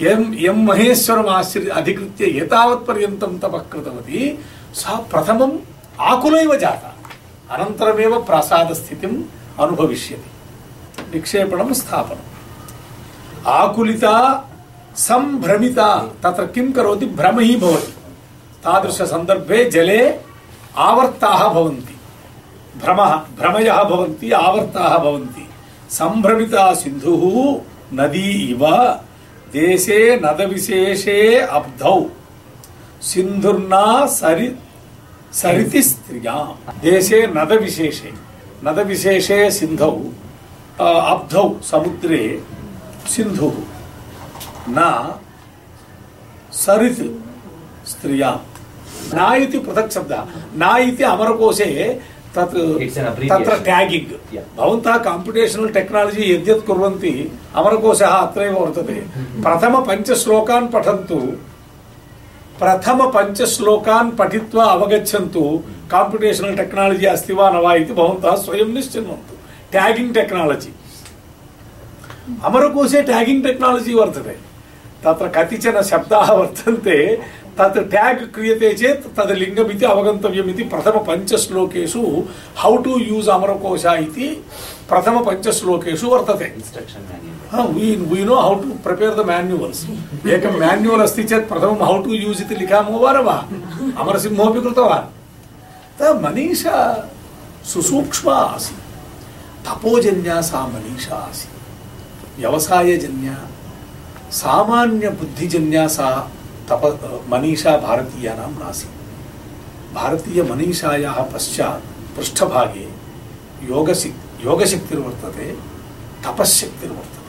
यं यं महेश्वरम् आश्रि, अधिकृत्य एतावत्पर्यन्तं तपः कृतवती। सा प्रथमम् आकुलैव जाता। अनन्तरमेव प्रसादस्थितिम् अनुभविष्यति। निक्षेपणं स्थापनम्। आकुलिता सम्भ्रमिता तत्र किं करोति? भ्रमः भवति। तादृशसन्दर्भे जले आवर्ताः भवन्ति। भ्रमः, भ्रमयः भवन्ति, आवर्ताः भवन्ति। सम्भ्रमिता सिन्धुः, नदी इव, देशे, नदविशेषे अब्धौ। सिन्धुर्ना सरि सरिति स्त्रियाँ देशे, नदविशेषे नदविशेषे सिन्धौ अब्धौ समुद्रे सिन्धुः। न सरित् स्त्रियाँ न इति पृथक् शब्दः न इति अमरकोशे तत् तत्र ट्यागिङ्ग् भवन्तः काम्पिटेशनल् टेक्नालजि यद्यत् कुर्वन्ति अमरकोशः अत्रैव वर्तते प्रथमपञ्चश्लोकान् पठन्तु प्रथमपञ्चश्लोकान् पठित्वा अवगच्छन्तु काम्पिटेशनल् टेक्नालजि अस्ति वा न वा इति भवन्तः स्वयं निश्चिन्वन्तु ट्यागिङ्ग् टेक्नालजि अमरकोशे ट्यागिङ्ग् टेक्नालजि वर्तते तत्र कतिचन शब्दाः वर्तन्ते तत् ट्याग् क्रियते चेत् तद् लिङ्गमिति अवगन्तव्यम् इति प्रथमपञ्चश्लोकेषु हौ टु यूस् अमरकोश इति प्रथमपञ्चश्लोकेषु वर्तते we know how to prepare the manuals एकं मेन्युवल् अस्ति चेत् प्रथमं हौ टु यूस् इति लिखामः वा न वा अमरसिंहोऽपि कृतवान् मनीषा सुसूक्ष्मा आसीत् तपोजन्या सा मनीषा आसीत् व्यवसायजन्या सामान्यबुद्धिजन्या सा तप, मनीषा भारतीयानां नासीत् भारतीयमनीषायाः पश्चात् पृष्ठभागे योगशक् योगशक्तिर्वर्तते तपश्शक्तिर्वर्तते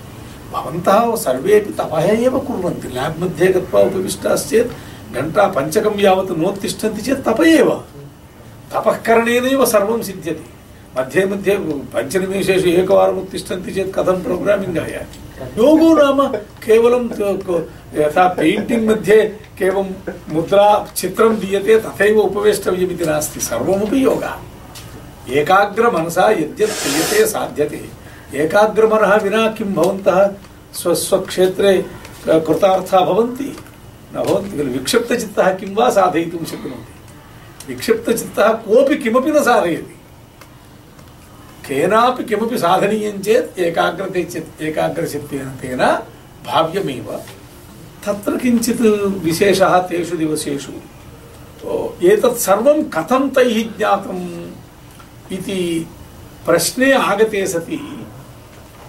भवन्तः सर्वेपि तपः एव कुर्वन्ति। ल्याब् मध्ये गत्वा उपविष्टाश्चेत् घण्टा पञ्चकं यावत् नोत्तिष्ठन्ति चेत् तप एव। तपः करणेनैव सर्वं सिद्ध्यति। मध्ये मध्ये पञ्चनिमेषेषु एकवारम् उत्तिष्ठन्ति चेत् कथं प्रोग्रामिङ्ग् आयाति? योगो नाम केवलं यथा पेण्टिङ्ग् मध्ये केवलं मुद्रा चित्रं दीयते, तथैव उपवेष्टव्यमिति नास्ति। सर्वमपि योगः। एकाग्रमनसा यद्यत् क्रियते, साध्यते। एकाग्रमनः विना किं भवन्तः स्व स्वक्षेत्रे कृतार्थाः भवन्ति। न भवन्ति खलु विक्षिप्तचित्तः किं वा साधयितुं शक्नोति। विक्षिप्तचित्तः कोऽपि किमपि न साधयति। केनापि किमपि साधनीयं चेत् एकाग्रते चित् एकाग्रचित्तेन तेन भाव्यमेव तत्र किञ्चित् विशेषः तेषु दिवसेषु एतत् सर्वं कथं तैः ज्ञातम् इति प्रश्ने आगते सति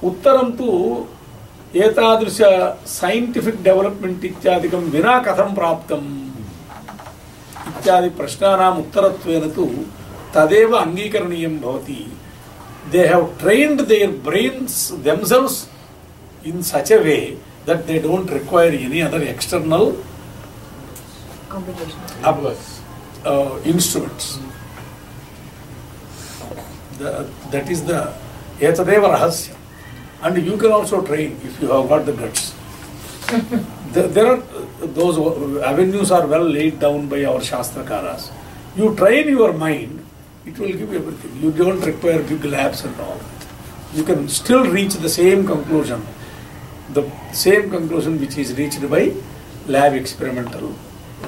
उत्तरं तु एतादृश सैण्टिफिक् डेवलप्मेण्ट् इत्यादिकं विना कथं प्राप्तम् इत्यादि प्रश्नानाम् उत्तरत्वेन तु तदेव अङ्गीकरणीयं भवति they have trained their brains themselves in such a way that they don't require any other external uh, uh, instruments. The, that is the etadeva rahasya. And you can also train if you have got the guts. there, there are those avenues are well laid down by our shastrakaras. You train your mind, it will give you everything. You don't require big labs and all. You can still reach the same conclusion, the same conclusion which is reached by lab experimental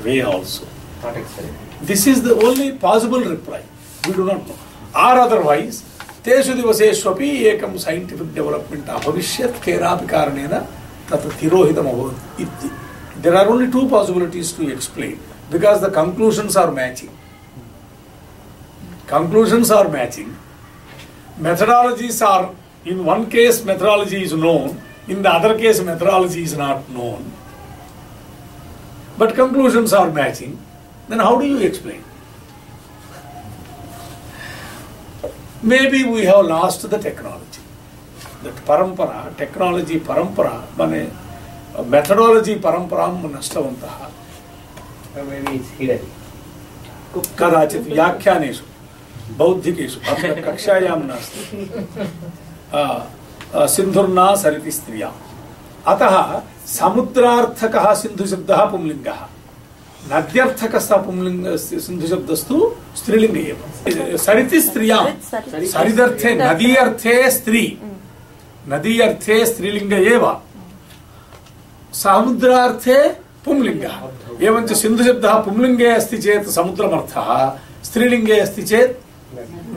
way also. Not experiment. This is the only possible reply. We do not know. Or otherwise, तेषु दिवसेष्वपि एकं scientific development अभविष्यत् केनापि कारणेन तत् तिरोहितम् अभवत् इति there are only two possibilities to explain because the conclusions are matching conclusions are matching methodologies are in one case methodology is known in the other case methodology is not known but conclusions are matching then how do you explain maybe we have lost the technology that parampara technology parampara mane methodology paramparam नष्टवन्तः Or maybe it's hidden. कदाचित् व्याख्यानेषु बौद्धिकेषु अत्र कक्षायां नास्ति। सिन्धुर्ना सरिति स्त्रिया। अतः समुद्रार्थकः सिन्धुशब्दः पुंलिङ्गः। नद्यर्थकः पुंलिङ्ग सिन्धुशब्दस्तु स्त्रीलिङ्ग एव। सरिति स्त्रियाँ। सरिदर्थे नदी अर्थे स्त्री। नदी अर्थे स्त्रीलिङ्ग एव। समुद्रार्थे पुंलिङ्गः। एवञ्च सिन्धुशब्दः पुंलिङ्गे अस्ति चेत् समुद्रमर्थः स्त्रीलिङ्गे अस्ति चेत्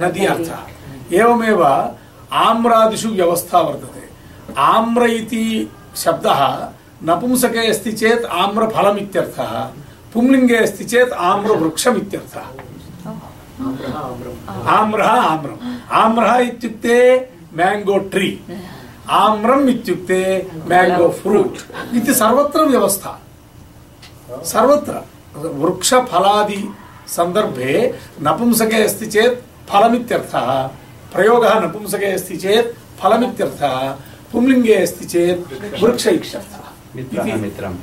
नदी अर्थः एवमेव आम्रादिषु व्यवस्था वर्तते। आम्र इति शब्दः नपुंसके अस्ति चेत् आम्रफलम् इत्यर्थः, पुंलिङ्गे अस्ति चेत् आम्रवृक्षम् इत्यर्थः आम्रः आम्रम्। आम्रः इत्युक्ते मैंगो ट्री आम्रम् इत्युक्ते मैंगो फ्रूट इति सर्वत्र व्यवस्था। सर्वत्र। वृक्षफलादि सन्दर्भे नपुंसके अस्ति चेत् फलमित्यर्थः। प्रयोगः नपुंसके अस्ति चेत् फलमित्यर्थः। पुंलिङ्गे अस्ति चेत् वृक्ष इत्यर्थः मित्रः मित्रम्।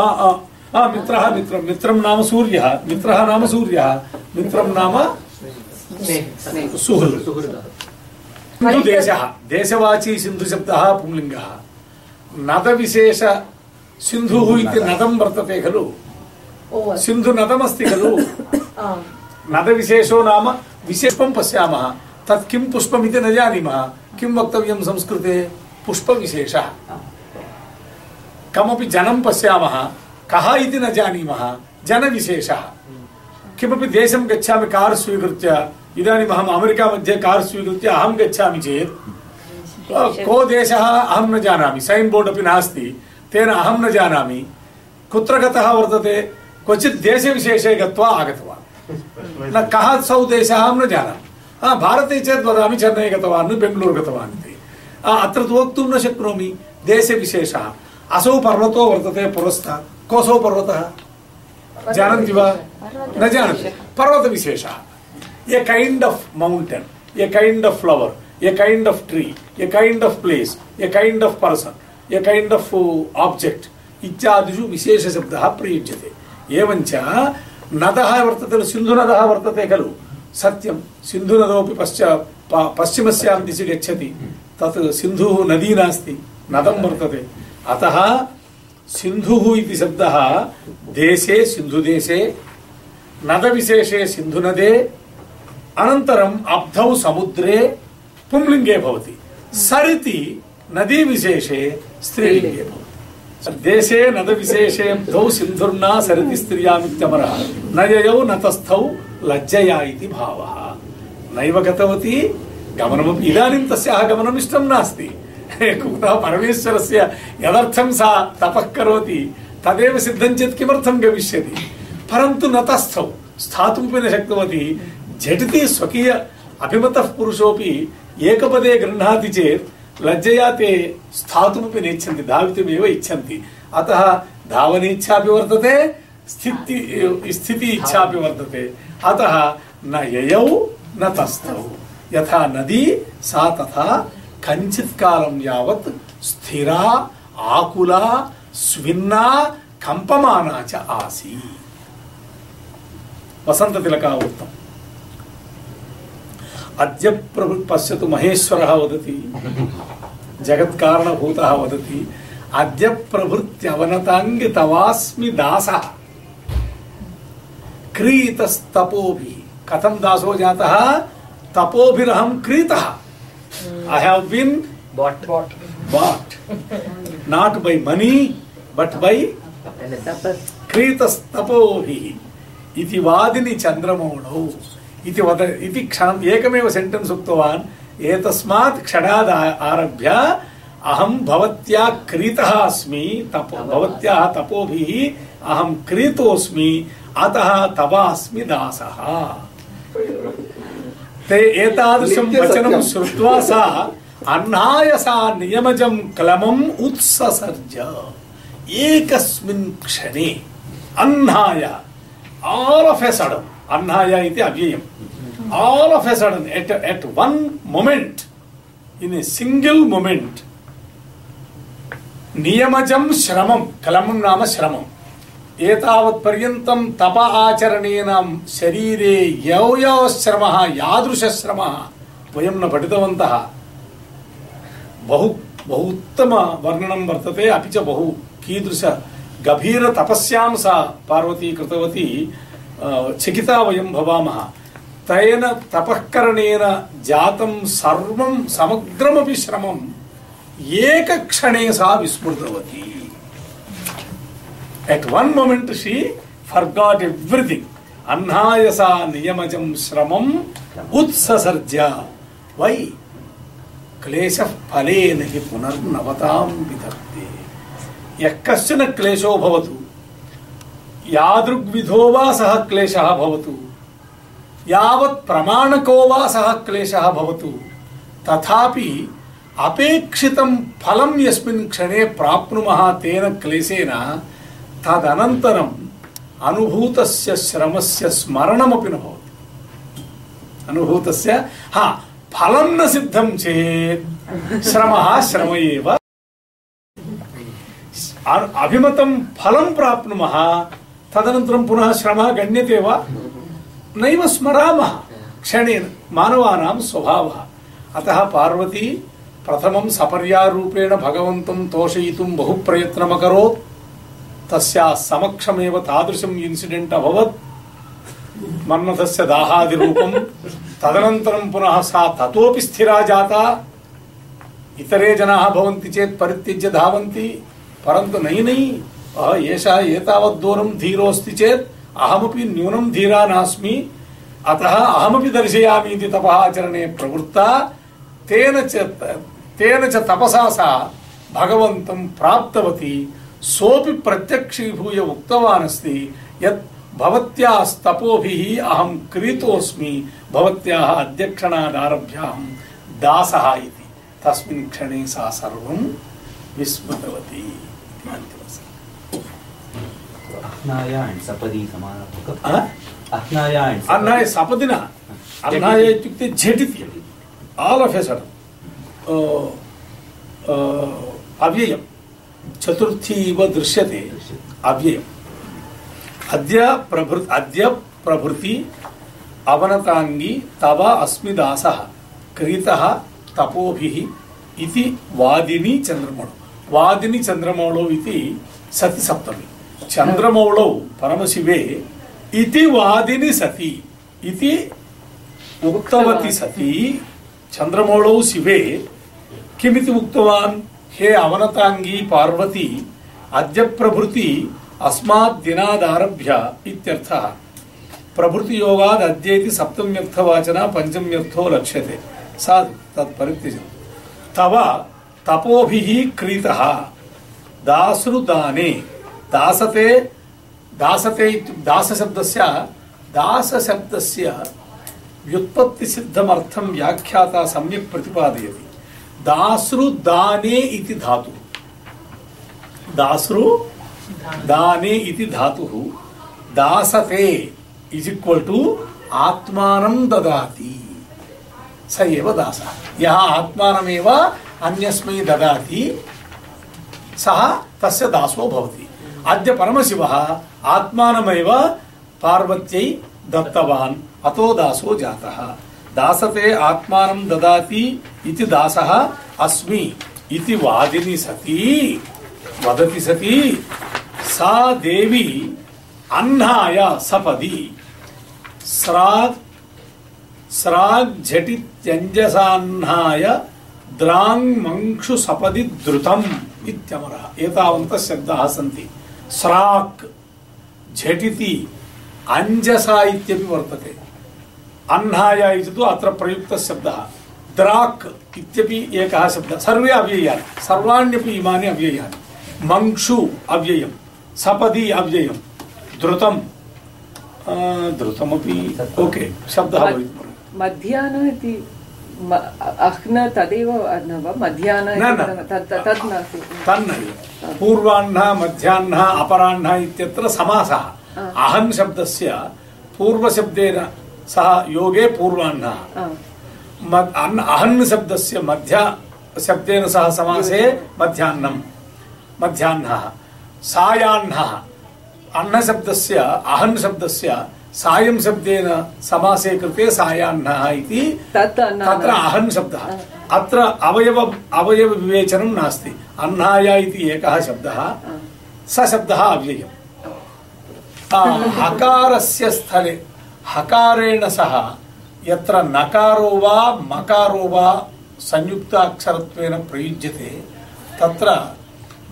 आ, आ, आ, मित्रः मित्रं। नाम सूर्यः। मित्रः नाम सूर्यः। मित्रं नाम सुहृत् सिन्धुदेशः देशवाची सिन्धुशब्दः पुंलिङ्गः। नदविशेष सिन्धुः इति नदं। वर्तते खलु। सिन्धुनदमस्ति खलु। नदविशेषो नाम विशेषं पश्यामः, तत् किं पुष्पमिति न जानीमः, किं वक्तव्यं संस्कृते? पुष्पविशेषः। कमपि जनं पश्यामः, कः इति न जानीमः, जनविशेषः। किमपि देशं गच्छामि, कार् स्वीकृत्य इदानीम् अहम् अमेरिका मध्ये कार् स्वीकृत्य अहं गच्छामि चेत् को देशः अहं न जानामि, सैन् बोर्ड् अपि नास्ति, तेन अहं न जानामि। कुत्र गतः वर्तते? क्वचित् देशविशेषे गत्वा आगतवान्। न कः सौ देशः अहं न जानामि हा भारते चेत् वदामि चेन्नै गतवान् बेङ्गलूरु गतवान् इति आ, अत्र तु वक्तुं न शक्नोमि देशविशेषः असौ पर्वतो वर्तते पुरस्तात् कोऽसौ पर्वतः? जानन्ति वा? न जानन्ति। पर्वतविशेषः a kind of mountain a kind of flower a kind of tree a kind of place a kind of person a kind of object इत्यादिषु विशेषशब्दः प्रयुज्यते। एवञ्च नदः वर्तते खलु सिन्धुनदः वर्तते खलु सत्यं सिन्धुनदोपि पश्चा प- पश्चिमस्यां दिशि गच्छति तत् सिन्धुः नदी नास्ति नदं वर्तते अतः सिन्धुः इति शब्दः देशे सिन्धुदेशे नदविशेषे सिन्धुनदे अनन्तरम् अब्धौ समुद्रे पुंलिङ्गे भवति सरिति नदीविशेषे स्त्रीलिङ्गे भवति देशे नदविशेषे अब्धौ सिन्धुर्ना सरिति स्त्रियामित्यमरः न ययौ न तस्थौ लज्जया इति भावः नैव गतवती गमनमपि इदानीं तस्याः गमनम् इष्टं नास्ति कुतः परमेश्वरस्य यदर्थं सा तपः करोति तदेव सिद्धं चेत् किमर्थं गमिष्यति परन्तु न तस्थौ स्थातुमपि न शक्तवती झटिति स्वकीय अभिमतः पुरुषोऽपि एकपदे गृह्णाति चेत् लज्जया ते स्थातुमपि नेच्छन्ति धावितुमेव इच्छन्ति अतः धावनेच्छापि वर्तते स्थिति स्थिति इच्छापि वर्तते अतः न ययौ न तस्थौ यथा नदी सा तथा कञ्चित् कालं यावत् स्थिरा आकुला स्विन्ना कम्पमाना च आसीत् वसन्ततिलकः उक्तम् अद्य प्रभु पश्यतु महेश्वरः वदति। जगत्कारणभूतः वदति। अद्य प्रभृत्यवनताङ्गि तवास्मि दासः। क्रीतस्तपोभिः। कथं दासो जातः? तपोभिरहं क्रीतः। I have been Bought. Bought. bought. Not by money but by And the tapas. क्रीतस्तपोभिः। इति वादिनि चन्द्रमौळौ इति वद इति क्षणम् एकमेव सेण्टेन्स् उक्तवान् एतस्मात् क्षणात् आ- आरभ्य अहं भवत्या क्रीतः अस्मि तपो भवत्याः तपोभिः अहं क्रीतोऽस्मि अतः तव अस्मि दासः। ते एतादृशं वचनं श्रुत्वा सा अह्नायसा नियमजं क्लमम् उत्ससर्ज। एकस्मिन् क्षणे अह्नाय all of a sudden annaya iti avyayam all of a sudden at, at one moment in a single moment नियमजं श्रमं कलमं नाम श्रमम् एतावत् पर्यन्तं तप आचरणेन शरीरे यौ यौ श्रमः यादृशश्रमः वयं न पठितवन्तः बहु बहु उत्तम वर्णनं वर्तते अपि च बहु कीदृश गभीर तपस्यां सा पार्वती कृतवती अ, चकिता वयं भवामः तेन तपःकरणेन जातं सर्वं समग्रमपि श्रमम् एकक्षणे सा विस्मृतवती At one moment she forgot everything. Annayasa niyamajam shramam utsasarja. Why? क्लेशः फलेन हि पुनर्नवतां विधत्ते यः कश्चन क्लेशो भवतु यादृग्विधो वा सः क्लेशः भवतु। यावत् प्रमाणको वा सः क्लेशः भवतु। तथापि अपेक्षितं फलं यस्मिन् क्षणे प्राप्नुमः तेन क्लेशेन तदनन्तरम् अनुभूतस्य श्रमस्य स्मरणमपि न भवति। अनुभूतस्य, हा, फलं न सिद्धं चेत् श्रमः श्रम एव अभिमतं फलं प्राप्नुमः तदनन्तरं पुनः श्रमः गण्यते वा? नैव स्मरामः क्षणेन मानवानां स्वभावः। अतः पार्वती प्रथमं सपर्यारूपेण भगवन्तं तोषयितुं बहु प्रयत्नमकरोत् तस्याः समक्षमेव तादृशम् इन्सिडेण्ट् अभवत्। मन्मथस्य दाहादिरूपं। तदनन्तरं पुनः सा ततोपि स्थिरा जाता। इतरे जनाः भवन्ति चेत् परित्यज्य धावन्ति। परन्तु नै नै अह, एषः एतावत् दूरं धीरोऽस्ति चेत् अहमपि न्यूनं धीरा नास्मि अतः अहमपि दर्शयामि इति तपः आचरणे प्रवृत्ता। तेन च तेन च तपसा सा भगवन्तं प्राप्तवती। सोऽपि प्रत्यक्षीभूय उक्तवान् अस्ति यत् भवत्याः स्तपोभिः अहं क्रीतोऽस्मि। भवत्याः अध्यक्षणादारभ्य अहं दासः इति। तस्मिन् क्षणे सा सर्वं विस्मृतवती अह्नाय and sapadi समानः आ? अह्नाय and sapadi. अन्नाय सपदि न अन्नाय इत्युक्ते झटिति आल् आफ् ए सडन् अव्ययं चतुर्थी इव दृश्यते अव्ययम् अद्य प्रभृ अद्य प्रभृति अवनताङ्गी तव अस्मि दासः क्रीतः तपोभिः इति वादिनी चन्द्रमौळौ वादिनी चन्द्रमौळौ इति सति सप्तमी चन्द्रमौळौ परमशिवे इति वादिनि सति इति उक्तवती सती चन्द्रमौळौ शिवे किमिति उक्तवान् हे अवनताङ्गी पार्वती अद्य प्रभृति अस्मात् दिनादारभ्य इत्यर्थः प्रभृतियोगाद् अद्य इति सप्तम्यर्थवाचना पञ्चम्यर्थो लक्ष्यते साधु तत् परित्यजतु तव तपोभिः क्रीतः दासृदाने दासते दासते दासशब्दस्य दासशब्दस्य व्युत्पत्तिसिद्धमर्थं व्याख्याता सम्यक् प्रतिपादयति। दासृदाने इति धातुः। दासृ दाने इति धातुः दासते इस् इक्वल् टु आत्मानं ददाति। स एव दासः। यः आत्मानमेव अन्यस्मै ददाति, सः तस्य दासो भवति। अद्य परमशिवः आत्मानमेव पार्वत्यै दत्तवान्, अतो दासो जातः। दासते आत्मानं ददाति दासः अस्मि, इति वादिनि सति, वदति सति, सा देवी अह्नाय सपदि। स्राग् स्राग्झटित्यञ्जसाह्नाय द्राङ्मङ्क्षु सपदि द्रुतम् इत्यमरः। एतावन्तः शब्दाः सन्ति। स्राक् झटिति अञ्जसा इत्यपि वर्तते। अह्नाय इति तु अत्र प्रयुक्तः शब्दः। द्राक् इत्यपि एकः शब्दः। सर्वे अव्ययानि। सर्वाण्यपि इमानि अव्ययानि। मङ्क्षु अव्ययं सपदि अव्ययं द्रुतं द्रुतमपि ओके। शब्दः मध्याह्न इति अह्न तदेव न वा मध्याह्न तद् नास्ति तन्नैव पूर्वाह्नः मध्याह्नः अपराह्नः इत्यत्र समासः अहन् शब्दस्य पूर्वशब्देन सह योगे पूर्वाह्नः अहन् शब्दस्य मध्य शब्देन सह समासे मध्याह्नं मध्याह्नः सायाह्नः अन्न शब्दस्य अहन् शब्दस्य सायं शब्देन समासे कृते सायाह्नः इति तत्र अहन् शब्दः। अत्र अवयव अवयवविवेचनं नास्ति। अह्नाय इति एकः शब्दः। स शब्दः अव्ययम्। हकारस्य स्थले हकारेण सह यत्र नकारो वा मकारो वा संयुक्ताक्षरत्वेन प्रयुज्यते तत्र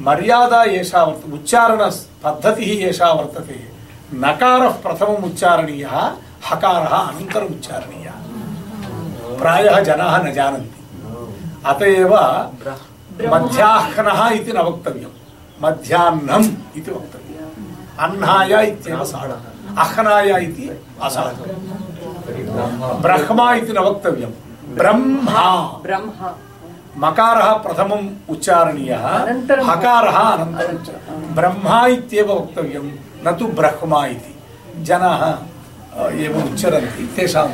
मर्यादा एषा वर्तते उच्चारणपद्धतिः एषा वर्तते। नकारः प्रथमम् उच्चारणीयः हकारः अनन्तरम् उच्चारणीयः। प्रायः जनाः न जानन्ति। अत एव मध्याह्नः इति न वक्तव्यं मध्याह्नम् इति वक्तव्यम्। अह्नाय इत्येव अह्नाय इति ब्रह्मा इति न वक्तव्यं ब्रह्मा। ब्रह्म। मकारः प्रथमम् उच्चारणीयः अनन्तरं- हकारः अनन्तरम् ब्रह्मा इत्येव वक्तव्यं न तु ब्रह्मा इति। जनाः एवम् उच्चरन्ति तेषां।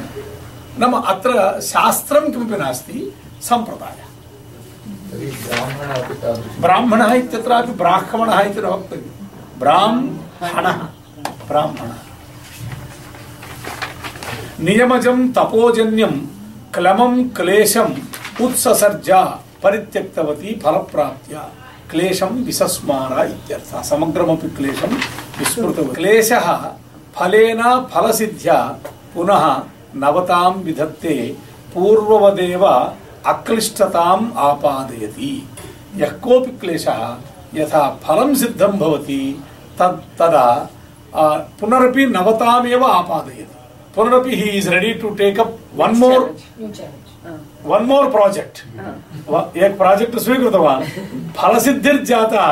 नाम अत्र शास्त्रं किमपि नास्ति सम्प्रदायः। ब्राह्मणः इत्यत्रापि ब्राह्मणः इति न वक्तव्यं। ब्राह्मणः। ब्राह्मणः। नियमजं तपोजन्यं क्लमं क्लेशम् उत्ससर्ज परित्यक्तवती फलप्राप्त्या। क्लेशं विसस्मार इत्यर्थः। समग्रमपि क्लेशं विस्मृतवती। क्लेशः फलेन फलसिद्ध्या पुनः नवतां विधत्ते पूर्ववदेव अक्लिष्टताम् आपादयति। यः कोऽपि क्लेशः यथा फलं सिद्धं भवति तदा आ, पुनरपि नवतामेव आपादयति। पुनरपि he is ready to take up one more. One more project एक प्रोजेक्ट स्वीकृतवान्। फलसिद्धिर्जाता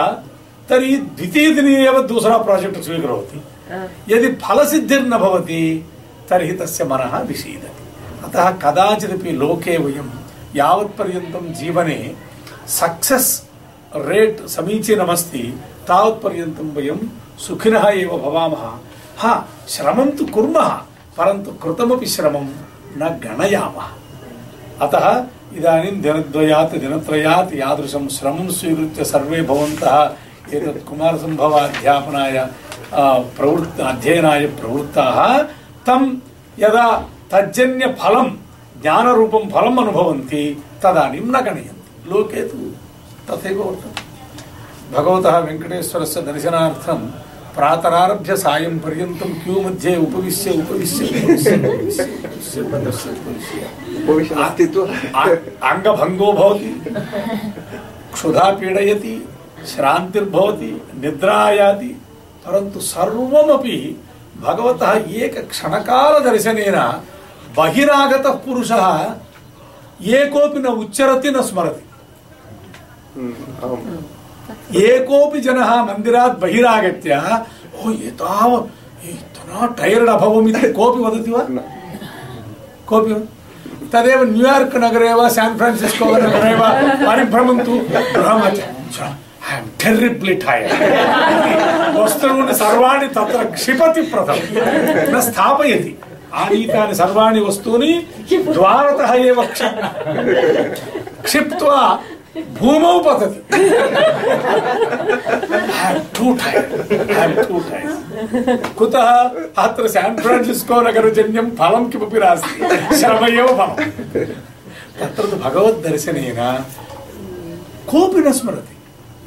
तर्हि द्वितीयदिने एव दूसरा प्रोजेक्ट स्वीकरोति। यदि फलसिद्धिर्न भवति तर्हि तस्य मनः विषीदति। अतः कदाचिदपि लोके वयं यावत्पर्यन्तं जीवने सक्सेस् रेट् समीचीनमस्ति तावत्पर्यन्तं वयं सुखिनः एव भवामः। हा श्रमं तु कुर्मः परन्तु कृतमपि श्रमं न गणयामः। అతः ఇదానీం దినద్వయాత్ దినత్రయాత్ యాదృశం శ్రమం స్వీకృత్య సర్వే భవంతः ఏతత్ కుమారసంభవ అధ్యాపనాయ ప్రవృత్ అధ్యయనాయ ప్రవృత్తాः తం యదా తజ్జన్య ఫలం జ్ఞాన రూపం ఫలం అనుభవంతి తదనీం న గణయంతి. లోకే తథైవ వర్తతే. భగవతः వెంకటేశ్వరస్య దర్శనార్థం प्रातरारभ्य सायं पर्यन्तं क्यू मध्ये उपविश्य उपविश्य उपविश्य अङ्गभङ्गो भवति क्षुधा पीडयति श्रान्तिर्भवति निद्रा आयाति परन्तु सर्वमपि भगवतः एकक्षणकालदर्शनेन बहिरागतः पुरुषः एकोऽपि न उच्चरति न स्मरति। एकोऽपि जनः मन्दिरात् बहिरागत्य ओ एताव इतना टयर्ड् अभवम् इति कोऽपि वदति वा कोऽपि? तदेव न्यूयार्क् नगरे वा सान् फ्रान्सिस्को नगरे वा परिभ्रमन्तु ऐ एम् टेरिब्लि टयर्ड् वस्तूनि सर्वाणि तत्र क्षिपति प्रथमं न स्थापयति आनीतानि सर्वाणि वस्तूनि द्वारतः एव क्षिप्त्वा भूमौ पतति कुतः अत्र सान् फ्रान्सिस्को नगरजन्यं फलं किमपि नास्ति श्रम एव फलम्। तत्र तु भगवद्दर्शनेन कोऽपि न स्मरति।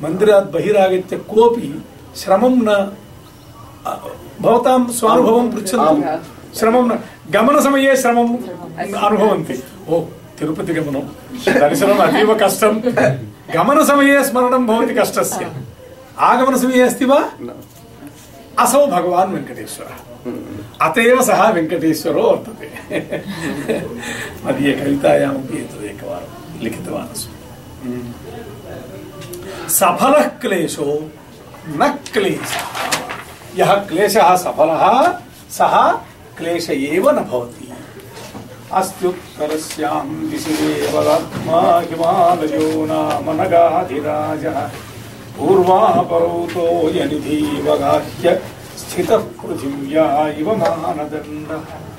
मन्दिरात् बहिरागत्य कोऽपि श्रमं न भवतां स्वानुभवं पृच्छन्तु. श्रमं न गमनसमये श्रमम्। अनुभवन्ति। ओ तिरुपतिगमनं। दर्शनम् अतीव कष्टं। गमनसमये स्मरणं भवति कष्टस्य। आगमनसमये अस्ति वा? असौ भगवान् वेङ्कटेश्वरः। अत एव सः वेङ्कटेश्वरो वर्तते। मदीय कवितायामपि एतदेकवारं लिखितवान् अस्मि। सफलः क्लेशो न क्लेशः। यः क्लेशः सफलः, सः क्लेश एव न भवति। अस्त्युत्तरस्यां दिशि देवदात्मा हिमालयो नाम नगाधिराजः पूर्वापरौतो यनिधीवगाह्य स्थितः पृथिव्या इव मानदण्डः।